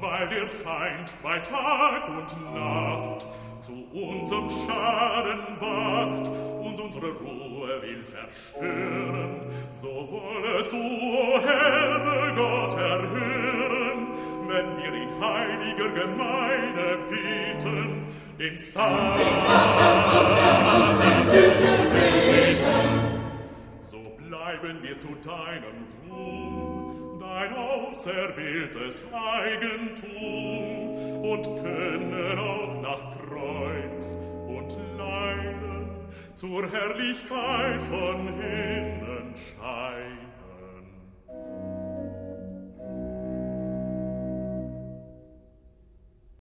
Weil der Feind bei Tag und Nacht zu unserem Schaden wacht und unsere Ruhe will verstören, so wollest du, o Herr Gott, erhören, wenn wir in heiliger Gemeinde bieten, den Satan, den auf der Füßen treten. So bleiben wir zu deinem Ruhm, dein auserwähltes Eigentum, und können auch nach Kreuz und Leiden zur Herrlichkeit von scheinen.